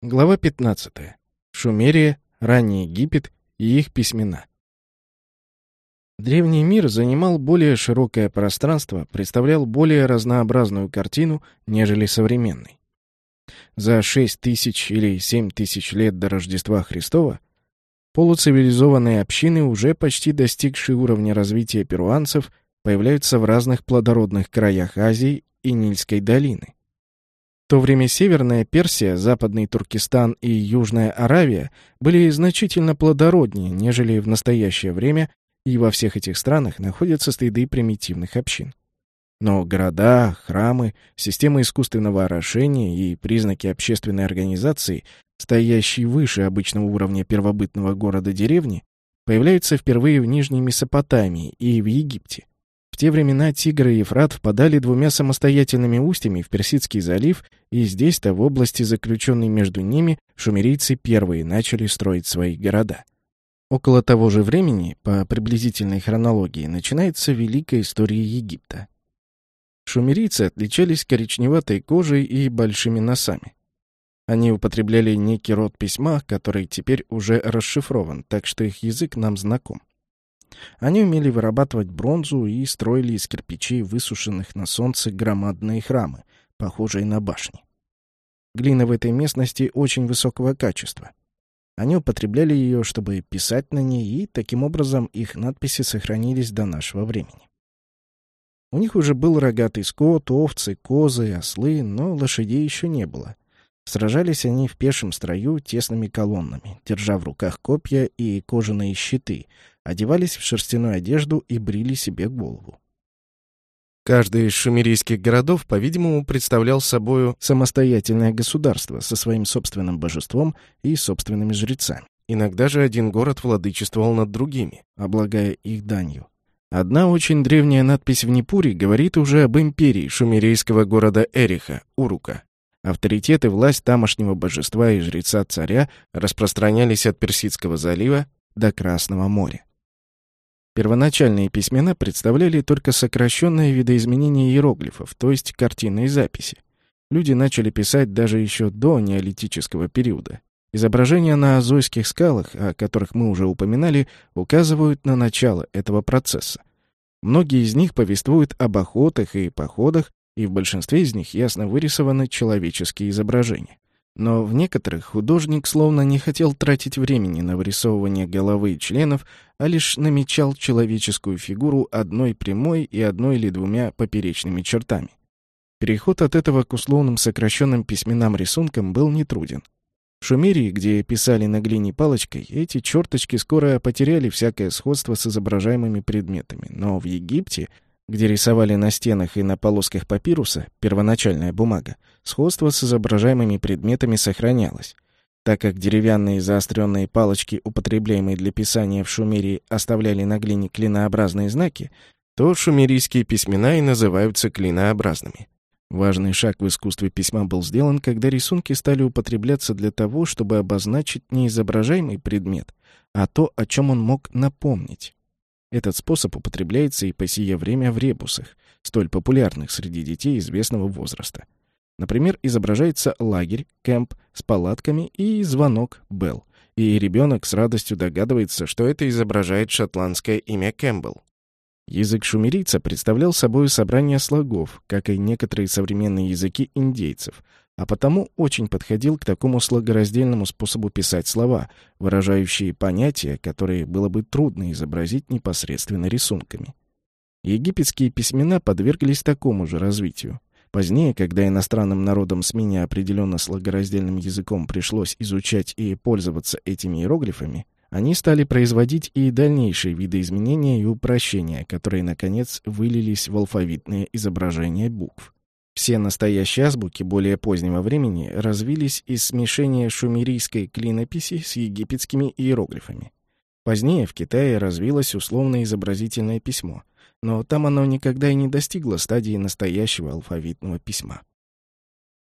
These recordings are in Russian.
Глава 15. Шумерия, ранний Египет и их письмена. Древний мир занимал более широкое пространство, представлял более разнообразную картину, нежели современный. За 6 тысяч или 7 тысяч лет до Рождества Христова полуцивилизованные общины, уже почти достигшие уровня развития перуанцев, появляются в разных плодородных краях Азии и Нильской долины. То время Северная Персия, Западный Туркестан и Южная Аравия были значительно плодороднее, нежели в настоящее время, и во всех этих странах находятся следы примитивных общин. Но города, храмы, системы искусственного орошения и признаки общественной организации, стоящие выше обычного уровня первобытного города-деревни, появляются впервые в Нижней Месопотамии и в Египте те времена Тигр и Ефрат впадали двумя самостоятельными устьями в Персидский залив, и здесь-то, в области, заключенной между ними, шумерийцы первые начали строить свои города. Около того же времени, по приблизительной хронологии, начинается великая история Египта. Шумерийцы отличались коричневатой кожей и большими носами. Они употребляли некий род письма, который теперь уже расшифрован, так что их язык нам знаком. Они умели вырабатывать бронзу и строили из кирпичей, высушенных на солнце, громадные храмы, похожие на башни. Глина в этой местности очень высокого качества. Они употребляли ее, чтобы писать на ней, и таким образом их надписи сохранились до нашего времени. У них уже был рогатый скот, овцы, козы, ослы, но лошадей еще не было. Сражались они в пешем строю тесными колоннами, держа в руках копья и кожаные щиты, одевались в шерстяную одежду и брили себе голову. Каждый из шумерийских городов, по-видимому, представлял собою самостоятельное государство со своим собственным божеством и собственными жрецами. Иногда же один город владычествовал над другими, облагая их данью. Одна очень древняя надпись в Непуре говорит уже об империи шумерийского города Эриха, Урука. Авторитет и власть тамошнего божества и жреца-царя распространялись от Персидского залива до Красного моря. Первоначальные письмена представляли только сокращенное видоизменение иероглифов, то есть картинные записи. Люди начали писать даже еще до неолитического периода. Изображения на Азойских скалах, о которых мы уже упоминали, указывают на начало этого процесса. Многие из них повествуют об охотах и походах, и в большинстве из них ясно вырисованы человеческие изображения. Но в некоторых художник словно не хотел тратить времени на вырисовывание головы и членов, а лишь намечал человеческую фигуру одной прямой и одной или двумя поперечными чертами. Переход от этого к условным сокращенным письменам рисункам был нетруден. В Шумерии, где писали на глине палочкой, эти черточки скоро потеряли всякое сходство с изображаемыми предметами, но в Египте — где рисовали на стенах и на полосках папируса, первоначальная бумага, сходство с изображаемыми предметами сохранялось. Так как деревянные заостренные палочки, употребляемые для писания в Шумерии, оставляли на глине клинообразные знаки, то шумерийские письмена и называются клинообразными. Важный шаг в искусстве письма был сделан, когда рисунки стали употребляться для того, чтобы обозначить не изображаемый предмет, а то, о чем он мог напомнить. Этот способ употребляется и по сие время в ребусах, столь популярных среди детей известного возраста. Например, изображается лагерь, кемп с палатками и звонок Белл, и ребенок с радостью догадывается, что это изображает шотландское имя Кэмпбелл. Язык шумерийца представлял собой собрание слогов, как и некоторые современные языки индейцев, а потому очень подходил к такому слагораздельному способу писать слова, выражающие понятия, которые было бы трудно изобразить непосредственно рисунками. Египетские письмена подверглись такому же развитию. Позднее, когда иностранным народам с менее определенно слагораздельным языком пришлось изучать и пользоваться этими иероглифами, они стали производить и дальнейшие виды изменения и упрощения, которые, наконец, вылились в алфавитные изображения букв. Все настоящие азбуки более позднего времени развились из смешения шумерийской клинописи с египетскими иероглифами. Позднее в Китае развилось условно-изобразительное письмо, но там оно никогда и не достигло стадии настоящего алфавитного письма.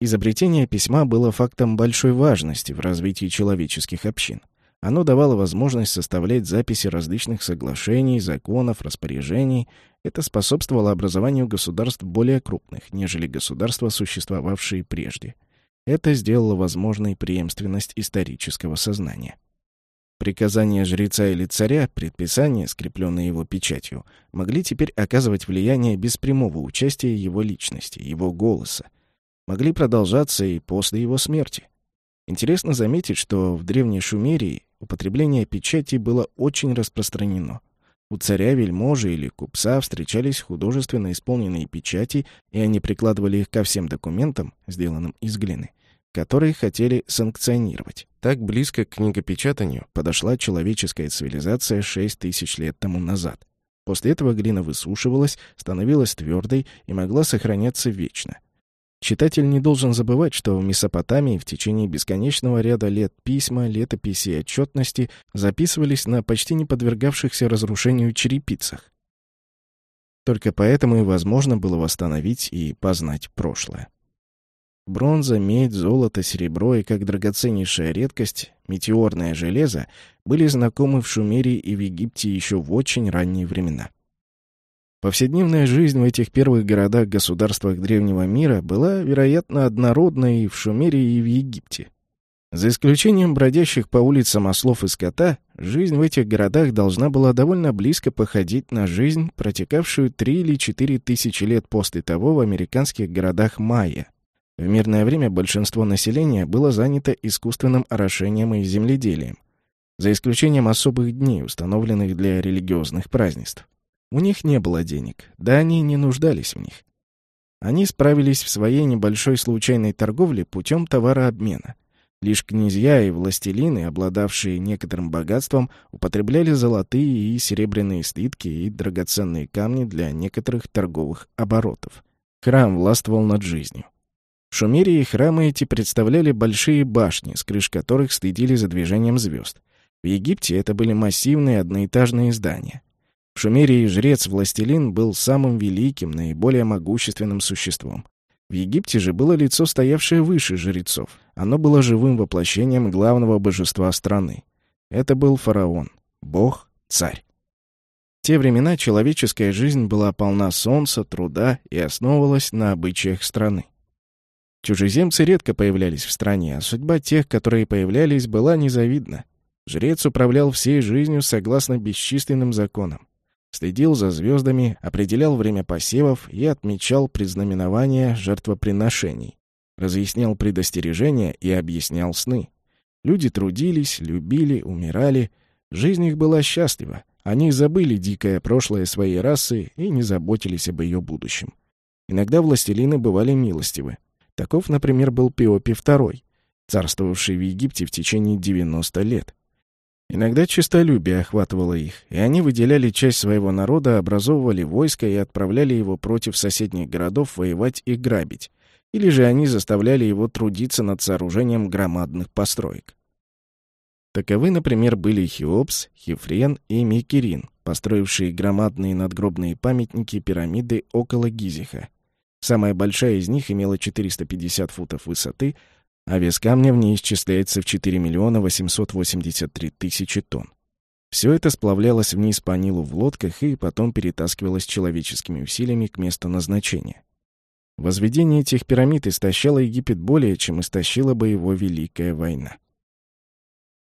Изобретение письма было фактом большой важности в развитии человеческих общин. Оно давало возможность составлять записи различных соглашений, законов, распоряжений. Это способствовало образованию государств более крупных, нежели государства, существовавшие прежде. Это сделало возможной преемственность исторического сознания. Приказания жреца или царя, предписания, скрепленные его печатью, могли теперь оказывать влияние без прямого участия его личности, его голоса. Могли продолжаться и после его смерти. Интересно заметить, что в Древней Шумерии употребление печати было очень распространено. У царя, вельможи или купца встречались художественно исполненные печати, и они прикладывали их ко всем документам, сделанным из глины, которые хотели санкционировать. Так близко к книгопечатанию подошла человеческая цивилизация 6 тысяч лет тому назад. После этого глина высушивалась, становилась твердой и могла сохраняться вечно. Читатель не должен забывать, что в Месопотамии в течение бесконечного ряда лет письма, летописи и отчетности записывались на почти не подвергавшихся разрушению черепицах. Только поэтому и возможно было восстановить и познать прошлое. Бронза, медь, золото, серебро и, как драгоценнейшая редкость, метеорное железо были знакомы в Шумере и в Египте еще в очень ранние времена. Повседневная жизнь в этих первых городах-государствах древнего мира была, вероятно, однородной и в Шумере, и в Египте. За исключением бродящих по улицам ослов и скота, жизнь в этих городах должна была довольно близко походить на жизнь, протекавшую три или четыре тысячи лет после того в американских городах Майя. В мирное время большинство населения было занято искусственным орошением и земледелием, за исключением особых дней, установленных для религиозных празднеств. У них не было денег, да они не нуждались в них. Они справились в своей небольшой случайной торговле путем товарообмена. Лишь князья и властелины, обладавшие некоторым богатством, употребляли золотые и серебряные слитки и драгоценные камни для некоторых торговых оборотов. Храм властвовал над жизнью. В Шумерии храмы эти представляли большие башни, с крыш которых следили за движением звезд. В Египте это были массивные одноэтажные здания. В Шумерии жрец-властелин был самым великим, наиболее могущественным существом. В Египте же было лицо, стоявшее выше жрецов. Оно было живым воплощением главного божества страны. Это был фараон, бог, царь. В те времена человеческая жизнь была полна солнца, труда и основывалась на обычаях страны. Чужеземцы редко появлялись в стране, а судьба тех, которые появлялись, была незавидна. Жрец управлял всей жизнью согласно бесчисленным законам следил за звездами, определял время посевов и отмечал предзнаменования жертвоприношений, разъяснял предостережения и объяснял сны. Люди трудились, любили, умирали. Жизнь их была счастлива. Они забыли дикое прошлое своей расы и не заботились об ее будущем. Иногда властелины бывали милостивы. Таков, например, был Пиопи II, царствовавший в Египте в течение 90 лет. Иногда честолюбие охватывало их, и они выделяли часть своего народа, образовывали войско и отправляли его против соседних городов воевать и грабить, или же они заставляли его трудиться над сооружением громадных построек. Таковы, например, были Хеопс, Хефрен и Микерин, построившие громадные надгробные памятники пирамиды около Гизиха. Самая большая из них имела 450 футов высоты, а вес камня в ней исчисляется в 4 миллиона 883 тысячи тонн. Все это сплавлялось вниз по Нилу в лодках и потом перетаскивалось человеческими усилиями к месту назначения. Возведение этих пирамид истощало Египет более, чем истощила бы его Великая война.